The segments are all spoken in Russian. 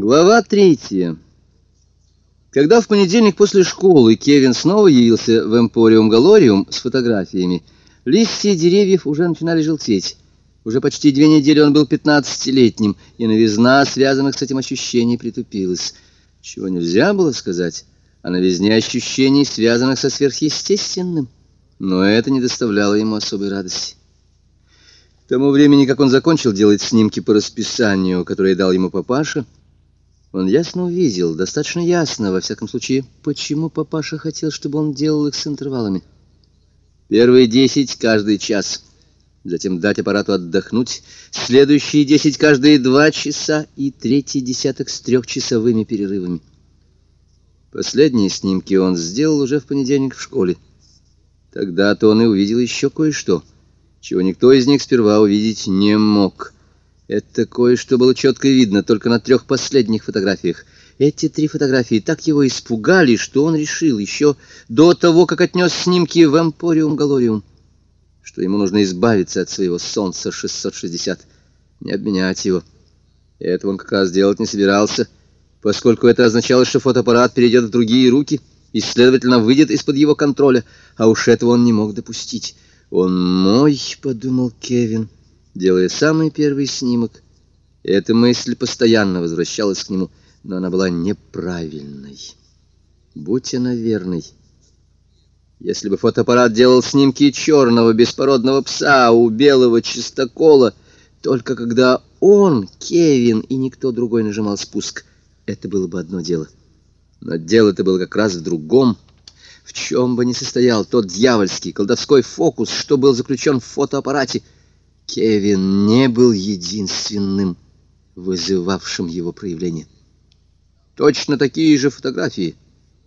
Глава третья. Когда в понедельник после школы Кевин снова явился в Эмпориум Галориум с фотографиями, листья деревьев уже начинали желтеть. Уже почти две недели он был пятнадцатилетним, и новизна, связанных с этим ощущений, притупилась. Чего нельзя было сказать о новизне ощущений, связанных со сверхъестественным. Но это не доставляло ему особой радости. К тому времени, как он закончил делать снимки по расписанию, которое дал ему папаша, он ясно увидел, достаточно ясно, во всяком случае, почему папаша хотел, чтобы он делал их с интервалами. Первые десять каждый час, затем дать аппарату отдохнуть, следующие десять каждые два часа и третий десяток с трехчасовыми перерывами. Последние снимки он сделал уже в понедельник в школе. Тогда-то он и увидел еще кое-что, чего никто из них сперва увидеть не мог — это кое-что было четко видно только на трех последних фотографиях. Эти три фотографии так его испугали, что он решил еще до того, как отнес снимки в Эмпориум Галориум, что ему нужно избавиться от своего Солнца 660, не обменять его. И этого он как раз делать не собирался, поскольку это означало, что фотоаппарат перейдет в другие руки и, следовательно, выйдет из-под его контроля, а уж этого он не мог допустить. «Он мой», — подумал Кевин, — делая самый первый снимок. Эта мысль постоянно возвращалась к нему, но она была неправильной. Будь она верной. Если бы фотоаппарат делал снимки черного беспородного пса у белого чистокола, только когда он, Кевин и никто другой нажимал спуск, это было бы одно дело. Но дело-то было как раз в другом. В чем бы ни состоял тот дьявольский колдовской фокус, что был заключен в фотоаппарате — Кевин не был единственным, вызывавшим его проявление. Точно такие же фотографии,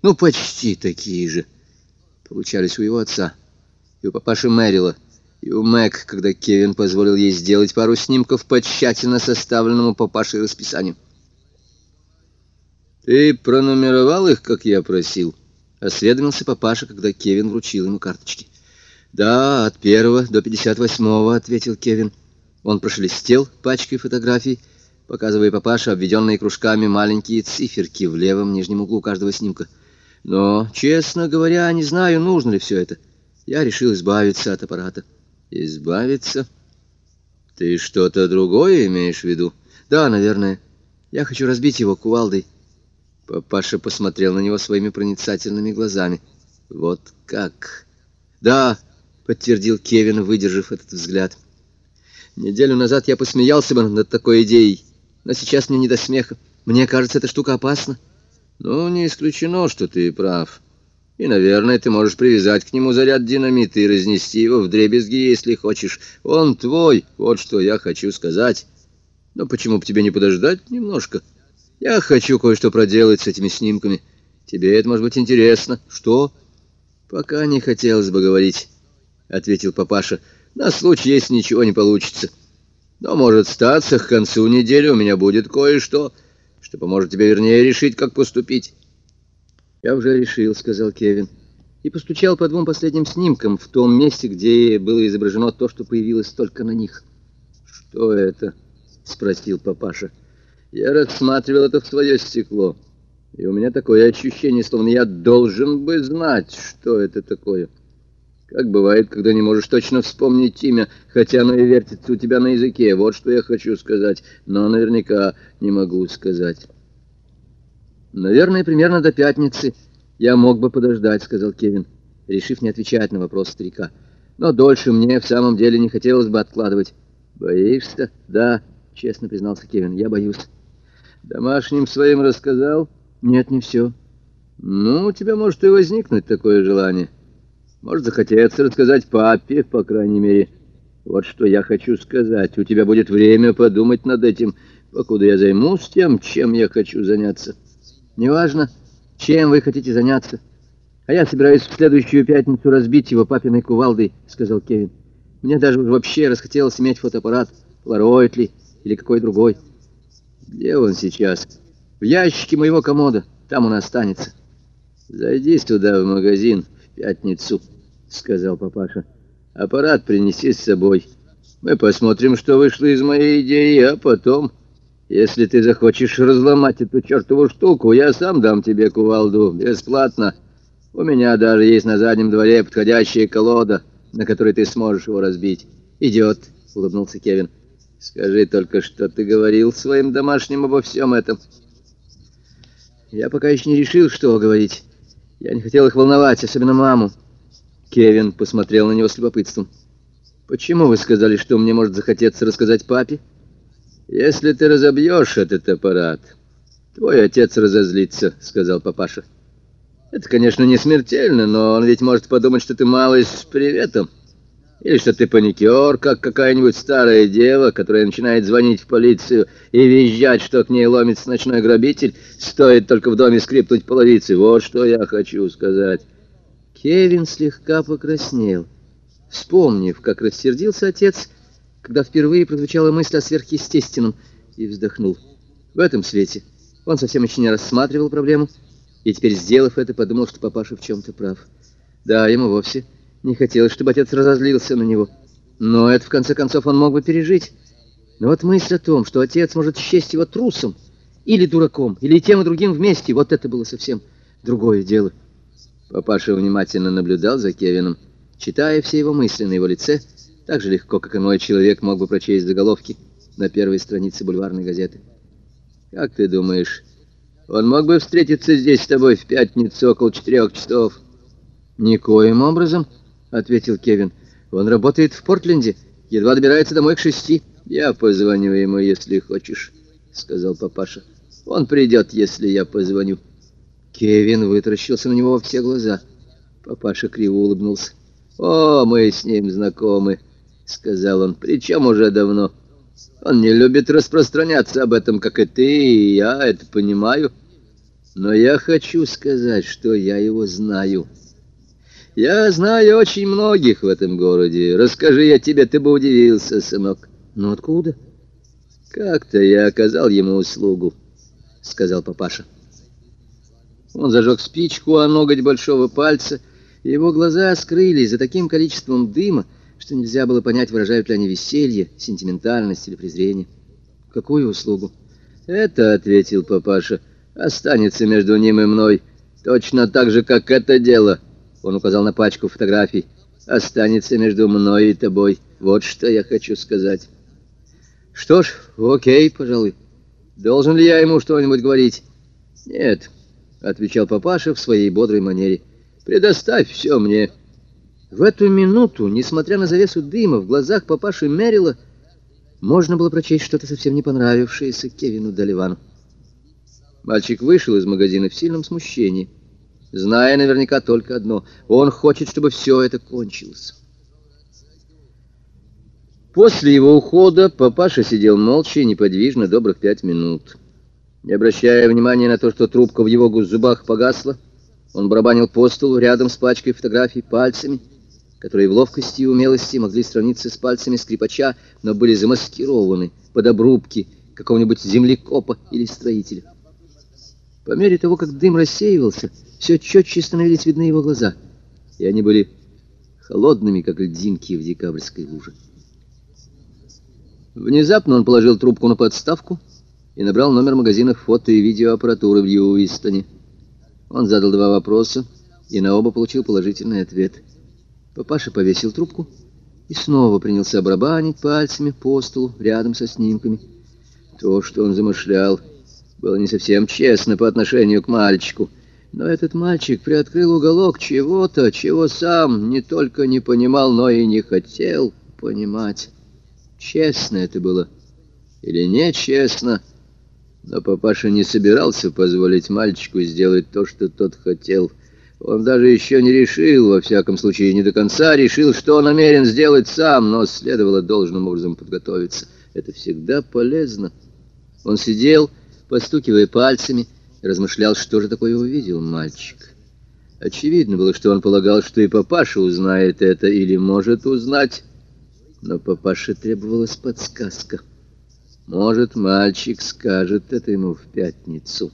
ну почти такие же, получались у его отца, и у папаши Мэрила, и у Мэг, когда Кевин позволил ей сделать пару снимков по тщательно составленному папашей расписанию. «Ты пронумеровал их, как я просил?» — осведомился папаша, когда Кевин вручил ему карточки. «Да, от первого до пятьдесят восьмого», — ответил Кевин. Он прошелестел пачкой фотографий, показывая папаше обведенные кружками маленькие циферки в левом нижнем углу каждого снимка. «Но, честно говоря, не знаю, нужно ли все это. Я решил избавиться от аппарата». «Избавиться? Ты что-то другое имеешь в виду?» «Да, наверное. Я хочу разбить его кувалдой». Папаша посмотрел на него своими проницательными глазами. «Вот как?» «Да». — подтвердил Кевин, выдержав этот взгляд. «Неделю назад я посмеялся бы над такой идеей, но сейчас мне не до смеха. Мне кажется, эта штука опасна». «Ну, не исключено, что ты прав. И, наверное, ты можешь привязать к нему заряд динамита и разнести его в дребезги, если хочешь. Он твой, вот что я хочу сказать. Но почему бы тебе не подождать немножко? Я хочу кое-что проделать с этими снимками. Тебе это может быть интересно. Что?» «Пока не хотелось бы говорить». — ответил папаша, — на случай, если ничего не получится. Но, может, статься, к концу недели у меня будет кое-что, что поможет тебе вернее решить, как поступить. — Я уже решил, — сказал Кевин, и постучал по двум последним снимкам в том месте, где было изображено то, что появилось только на них. — Что это? — спросил папаша. — Я рассматривал это в свое стекло, и у меня такое ощущение, словно я должен бы знать, что это такое. — как бывает, когда не можешь точно вспомнить имя, хотя оно и вертится у тебя на языке. Вот что я хочу сказать, но наверняка не могу сказать. Наверное, примерно до пятницы я мог бы подождать, сказал Кевин, решив не отвечать на вопрос старика. Но дольше мне в самом деле не хотелось бы откладывать. Боишься? Да, честно признался Кевин, я боюсь. Домашним своим рассказал? Нет, не все. Ну, у тебя может и возникнуть такое желание. Может захотеться рассказать папе, по крайней мере. Вот что я хочу сказать. У тебя будет время подумать над этим, покуда я займусь тем, чем я хочу заняться. Неважно, чем вы хотите заняться. А я собираюсь в следующую пятницу разбить его папиной кувалдой, сказал Кевин. Мне даже вообще расхотелось иметь фотоаппарат, Полароид ли, или какой другой. Где он сейчас? В ящике моего комода. Там он останется. Зайди сюда в магазин пятницу. — сказал папаша. «Аппарат принеси с собой. Мы посмотрим, что вышло из моей идеи, а потом, Если ты захочешь разломать эту чертову штуку, я сам дам тебе кувалду бесплатно. У меня даже есть на заднем дворе подходящая колода, на которой ты сможешь его разбить. Идет, — улыбнулся Кевин. Скажи только, что ты говорил своим домашним обо всем этом. Я пока еще не решил, что говорить. Я не хотел их волновать, особенно маму. Кевин посмотрел на него с любопытством. «Почему вы сказали, что мне может захотеться рассказать папе?» «Если ты разобьешь этот аппарат, твой отец разозлится», — сказал папаша. «Это, конечно, не смертельно, но он ведь может подумать, что ты малый с приветом, или что ты паникер, как какая-нибудь старая дева, которая начинает звонить в полицию и визжать, что к ней ломится ночной грабитель, стоит только в доме скрипнуть половицы. Вот что я хочу сказать». Кевин слегка покраснел, вспомнив, как рассердился отец, — когда впервые прозвучала мысль о сверхъестественном, и вздохнул. В этом свете он совсем еще не рассматривал проблему, и теперь, сделав это, подумал, что папаша в чем-то прав. Да, ему вовсе не хотелось, чтобы отец разозлился на него. Но это, в конце концов, он мог бы пережить. Но вот мысль о том, что отец может счесть его трусом, или дураком, или тем и другим вместе, вот это было совсем другое дело. Папаша внимательно наблюдал за Кевином, читая все его мысли на его лице, так же легко, как иной человек мог бы прочесть заголовки на первой странице бульварной газеты. «Как ты думаешь, он мог бы встретиться здесь с тобой в пятницу около четырех часов?» «Никоим образом», — ответил Кевин. «Он работает в Портленде, едва добирается домой к шести». «Я позвоню ему, если хочешь», — сказал папаша. «Он придет, если я позвоню». Кевин вытаращился на него во все глаза. Папаша криво улыбнулся. «О, мы с ним знакомы». — сказал он, — причем уже давно. Он не любит распространяться об этом, как и ты, и я это понимаю. Но я хочу сказать, что я его знаю. Я знаю очень многих в этом городе. Расскажи я тебе, ты бы удивился, сынок. Ну откуда? Как-то я оказал ему услугу, — сказал папаша. Он зажег спичку о ноготь большого пальца, и его глаза скрылись за таким количеством дыма, что нельзя было понять, выражают ли они веселье, сентиментальность или презрение. «Какую услугу?» «Это, — ответил папаша, — останется между ним и мной, точно так же, как это дело». Он указал на пачку фотографий. «Останется между мной и тобой. Вот что я хочу сказать». «Что ж, окей, пожалуй. Должен ли я ему что-нибудь говорить?» «Нет», — отвечал папаша в своей бодрой манере. «Предоставь все мне». В эту минуту, несмотря на завесу дыма, в глазах папаши Мерила можно было прочесть что-то совсем не понравившееся Кевину Доливану. Мальчик вышел из магазина в сильном смущении, зная наверняка только одно — он хочет, чтобы все это кончилось. После его ухода папаша сидел молча и неподвижно добрых пять минут. Не обращая внимания на то, что трубка в его зубах погасла, он барабанил по столу рядом с пачкой фотографий пальцами — которые в ловкости и умелости могли сравниться с пальцами скрипача, но были замаскированы под обрубки какого-нибудь землекопа или строителя. По мере того, как дым рассеивался, все четче становились видны его глаза, и они были холодными, как льдинки в декабрьской луже. Внезапно он положил трубку на подставку и набрал номер магазина фото и видеоаппаратуры в Льюистоне. Он задал два вопроса и на оба получил положительный ответ — Папаша повесил трубку и снова принялся барабанить пальцами по столу рядом со снимками. То, что он замышлял, было не совсем честно по отношению к мальчику. Но этот мальчик приоткрыл уголок чего-то, чего сам не только не понимал, но и не хотел понимать. Честно это было или нечестно, но папаша не собирался позволить мальчику сделать то, что тот хотел — он даже еще не решил, во всяком случае, не до конца решил, что намерен сделать сам, но следовало должным образом подготовиться. Это всегда полезно. Он сидел, постукивая пальцами, размышлял, что же такое увидел мальчик. Очевидно было, что он полагал, что и папаша узнает это или может узнать, но папаше требовалась подсказка. Может, мальчик скажет это ему в пятницу,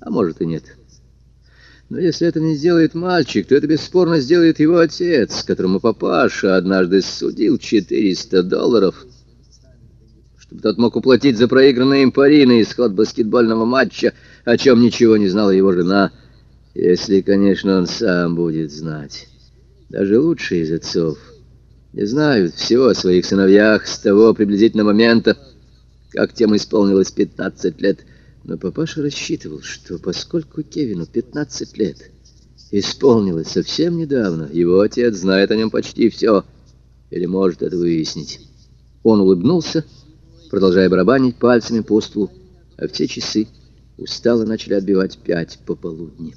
а может и нет. — но если это не сделает мальчик, то это бесспорно сделает его отец, которому папаша однажды судил 400 долларов. Чтобы тот мог уплатить за проигранные им пари на исход баскетбольного матча, о чем ничего не знала его жена, если, конечно, он сам будет знать. Даже лучшие из отцов не знают всего о своих сыновьях с того приблизительного момента, как тем исполнилось 15 лет. Но папаша рассчитывал, что поскольку Кевину 15 лет исполнилось совсем недавно, его отец знает о нем почти все, или может это выяснить. Он улыбнулся, продолжая барабанить пальцами по столу, а в те часы устало начали отбивать пять пополудни.